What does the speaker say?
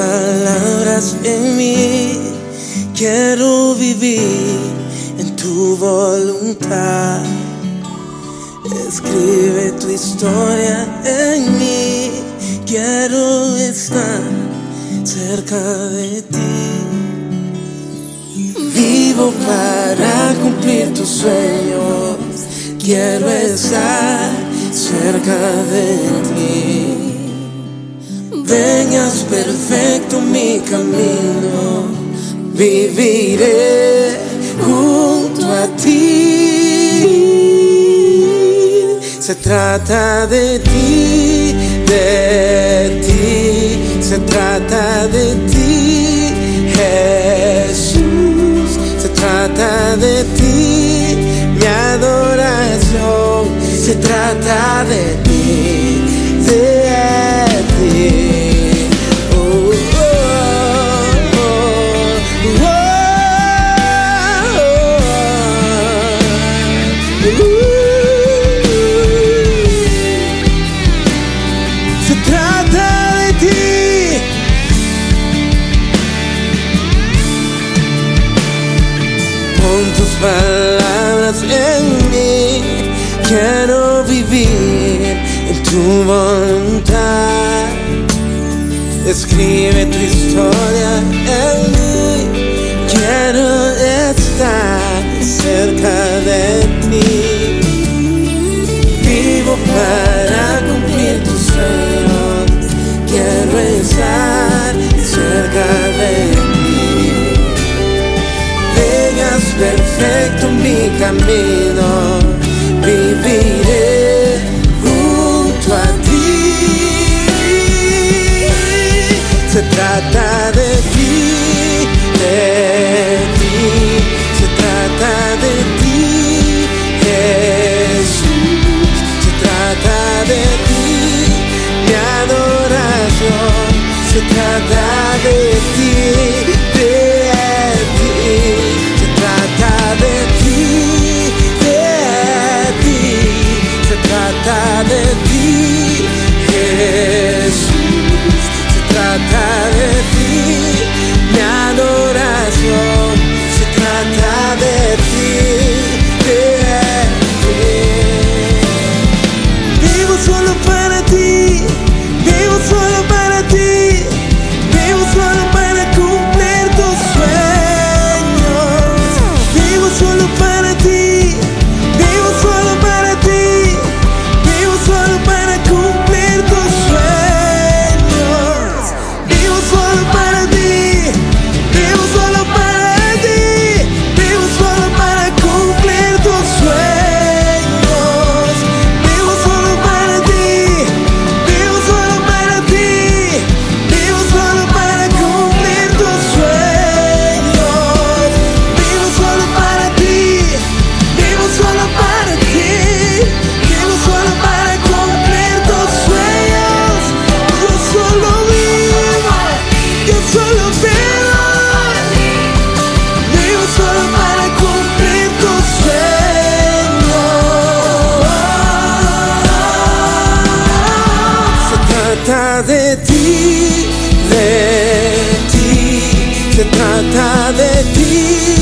palabras en mí. Quiero vivir en tu voluntad. Escribe tu historia en mí. Quiero estar cerca de ti. Vivo para cumplir tus sueños. Quiero estar cerca de ti. Vengas perfecto mi camino. Viviré junto a ti. Se trata de ti, de ti. Se trata de ti, Jesús. Se trata de ti, mi adoración. Se trata de ti, palabras en mí. Quiero vivir en tu voluntad. Escribe tu historia mi camino. trata de ti.